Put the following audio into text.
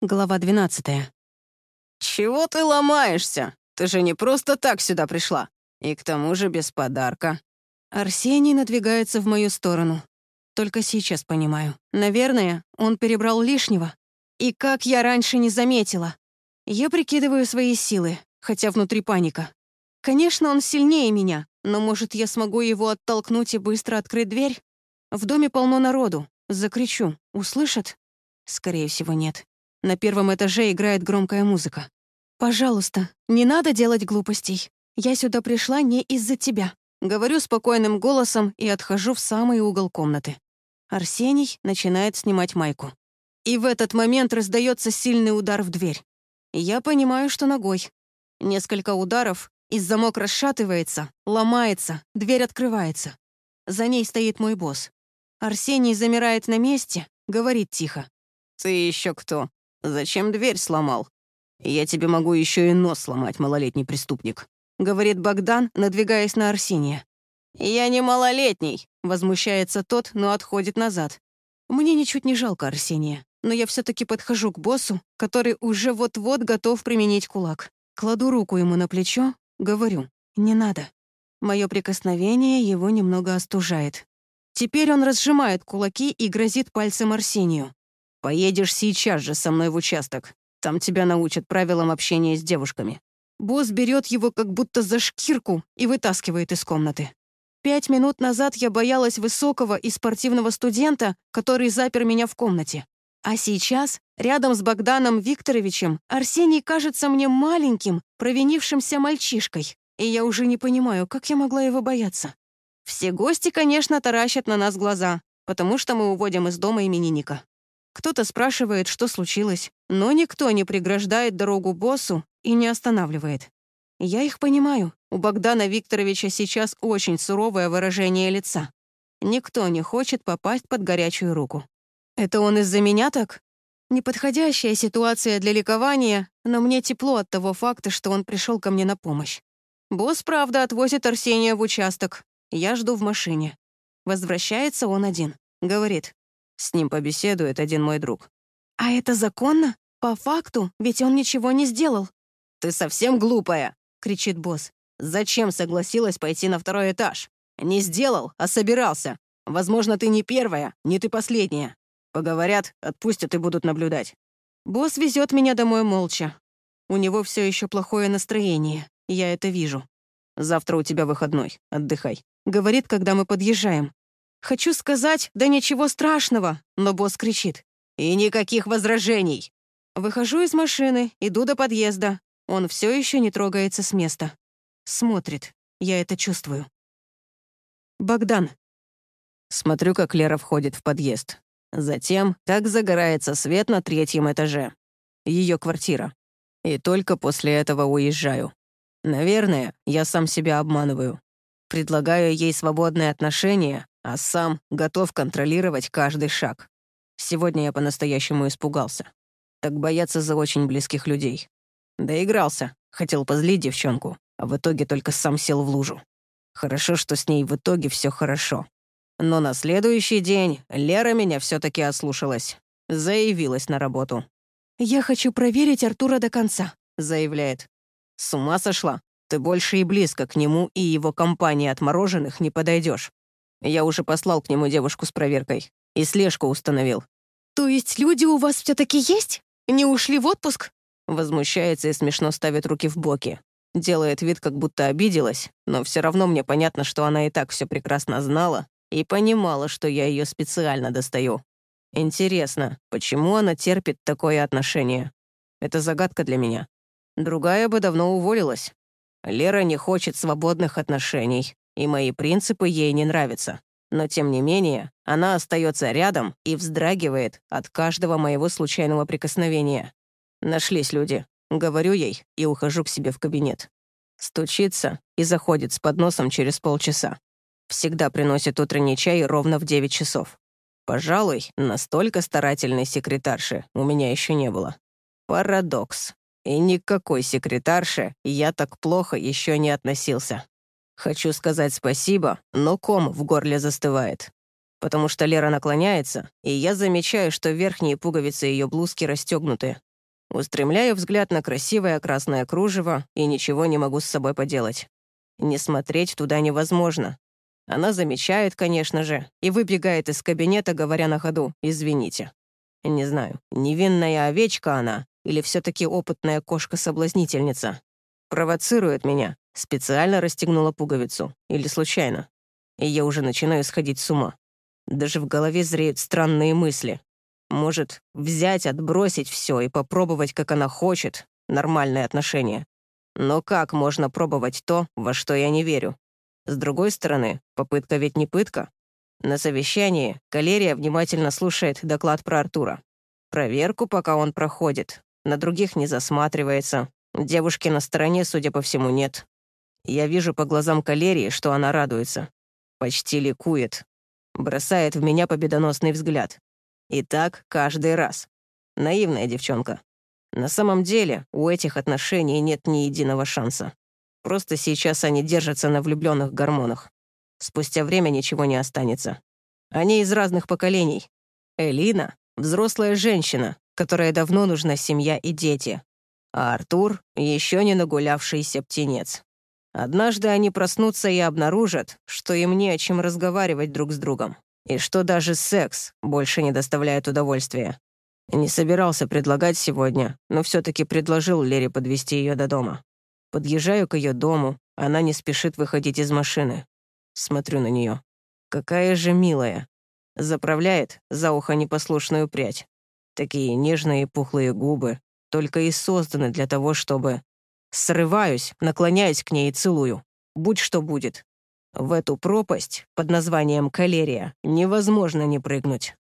Глава 12. «Чего ты ломаешься? Ты же не просто так сюда пришла. И к тому же без подарка». Арсений надвигается в мою сторону. Только сейчас понимаю. Наверное, он перебрал лишнего. И как я раньше не заметила. Я прикидываю свои силы, хотя внутри паника. Конечно, он сильнее меня, но, может, я смогу его оттолкнуть и быстро открыть дверь? В доме полно народу. Закричу. Услышат? Скорее всего, нет. На первом этаже играет громкая музыка. «Пожалуйста, не надо делать глупостей. Я сюда пришла не из-за тебя». Говорю спокойным голосом и отхожу в самый угол комнаты. Арсений начинает снимать майку. И в этот момент раздается сильный удар в дверь. Я понимаю, что ногой. Несколько ударов, и замок расшатывается, ломается, дверь открывается. За ней стоит мой босс. Арсений замирает на месте, говорит тихо. «Ты еще кто?» «Зачем дверь сломал?» «Я тебе могу еще и нос сломать, малолетний преступник», — говорит Богдан, надвигаясь на Арсения. «Я не малолетний», — возмущается тот, но отходит назад. Мне ничуть не жалко Арсения, но я все таки подхожу к боссу, который уже вот-вот готов применить кулак. Кладу руку ему на плечо, говорю, не надо. Мое прикосновение его немного остужает. Теперь он разжимает кулаки и грозит пальцем Арсению. Поедешь сейчас же со мной в участок. Там тебя научат правилам общения с девушками». Босс берет его как будто за шкирку и вытаскивает из комнаты. Пять минут назад я боялась высокого и спортивного студента, который запер меня в комнате. А сейчас, рядом с Богданом Викторовичем, Арсений кажется мне маленьким, провинившимся мальчишкой, и я уже не понимаю, как я могла его бояться. Все гости, конечно, таращат на нас глаза, потому что мы уводим из дома именинника. Кто-то спрашивает, что случилось, но никто не преграждает дорогу боссу и не останавливает. Я их понимаю. У Богдана Викторовича сейчас очень суровое выражение лица. Никто не хочет попасть под горячую руку. Это он из-за меня так? Неподходящая ситуация для ликования, но мне тепло от того факта, что он пришел ко мне на помощь. Босс, правда, отвозит Арсения в участок. Я жду в машине. Возвращается он один. Говорит, с ним побеседует один мой друг. «А это законно? По факту, ведь он ничего не сделал». «Ты совсем глупая!» — кричит босс. «Зачем согласилась пойти на второй этаж? Не сделал, а собирался. Возможно, ты не первая, не ты последняя. Поговорят, отпустят и будут наблюдать». Босс везет меня домой молча. У него все еще плохое настроение, я это вижу. «Завтра у тебя выходной, отдыхай», — говорит, когда мы подъезжаем. Хочу сказать, да ничего страшного, но босс кричит. «И никаких возражений!» Выхожу из машины, иду до подъезда. Он все еще не трогается с места. Смотрит. Я это чувствую. Богдан. Смотрю, как Лера входит в подъезд. Затем, как загорается свет на третьем этаже. Ее квартира. И только после этого уезжаю. Наверное, я сам себя обманываю. Предлагаю ей свободные отношения, а сам готов контролировать каждый шаг. Сегодня я по-настоящему испугался. Так бояться за очень близких людей. Доигрался, хотел позлить девчонку, а в итоге только сам сел в лужу. Хорошо, что с ней в итоге все хорошо. Но на следующий день Лера меня все таки ослушалась. Заявилась на работу. «Я хочу проверить Артура до конца», — заявляет. «С ума сошла? Ты больше и близко к нему и его компании отмороженных не подойдешь. Я уже послал к нему девушку с проверкой и слежку установил. «То есть люди у вас все таки есть? Не ушли в отпуск?» Возмущается и смешно ставит руки в боки. Делает вид, как будто обиделась, но все равно мне понятно, что она и так все прекрасно знала и понимала, что я ее специально достаю. Интересно, почему она терпит такое отношение? Это загадка для меня. Другая бы давно уволилась. Лера не хочет свободных отношений, и мои принципы ей не нравятся. Но, тем не менее, она остается рядом и вздрагивает от каждого моего случайного прикосновения. Нашлись люди. Говорю ей и ухожу к себе в кабинет. Стучится и заходит с подносом через полчаса. Всегда приносит утренний чай ровно в 9 часов. Пожалуй, настолько старательной секретарши у меня еще не было. Парадокс. И никакой секретарше я так плохо еще не относился. Хочу сказать спасибо, но ком в горле застывает. Потому что Лера наклоняется, и я замечаю, что верхние пуговицы ее блузки расстегнуты, Устремляю взгляд на красивое красное кружево и ничего не могу с собой поделать. Не смотреть туда невозможно. Она замечает, конечно же, и выбегает из кабинета, говоря на ходу «извините». Не знаю, невинная овечка она или все таки опытная кошка-соблазнительница. Провоцирует меня, специально расстегнула пуговицу. Или случайно. И я уже начинаю сходить с ума. Даже в голове зреют странные мысли. Может, взять, отбросить все и попробовать, как она хочет, нормальные отношения. Но как можно пробовать то, во что я не верю? С другой стороны, попытка ведь не пытка. На совещании Калерия внимательно слушает доклад про Артура. Проверку, пока он проходит. На других не засматривается. Девушки на стороне, судя по всему, нет. Я вижу по глазам Калерии, что она радуется. Почти ликует. Бросает в меня победоносный взгляд. И так каждый раз. Наивная девчонка. На самом деле, у этих отношений нет ни единого шанса. Просто сейчас они держатся на влюбленных гормонах. Спустя время ничего не останется. Они из разных поколений. Элина — взрослая женщина, которая давно нужна семья и дети. А Артур — еще не нагулявшийся птенец. Однажды они проснутся и обнаружат, что им не о чем разговаривать друг с другом и что даже секс больше не доставляет удовольствия. Не собирался предлагать сегодня, но все таки предложил Лере подвести ее до дома. Подъезжаю к ее дому, она не спешит выходить из машины. Смотрю на нее. Какая же милая. Заправляет за ухо непослушную прядь. Такие нежные пухлые губы, только и созданы для того, чтобы... Срываюсь, наклоняюсь к ней и целую. Будь что будет. В эту пропасть под названием Калерия невозможно не прыгнуть.